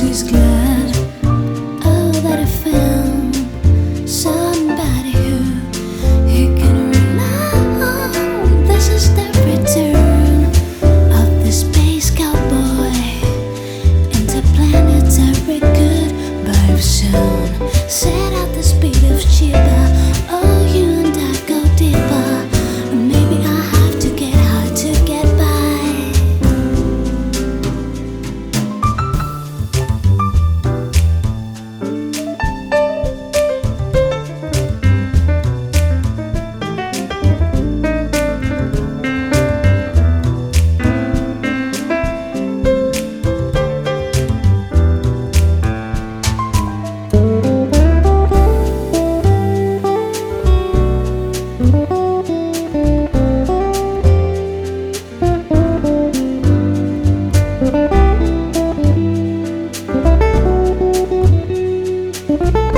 she's glad. you.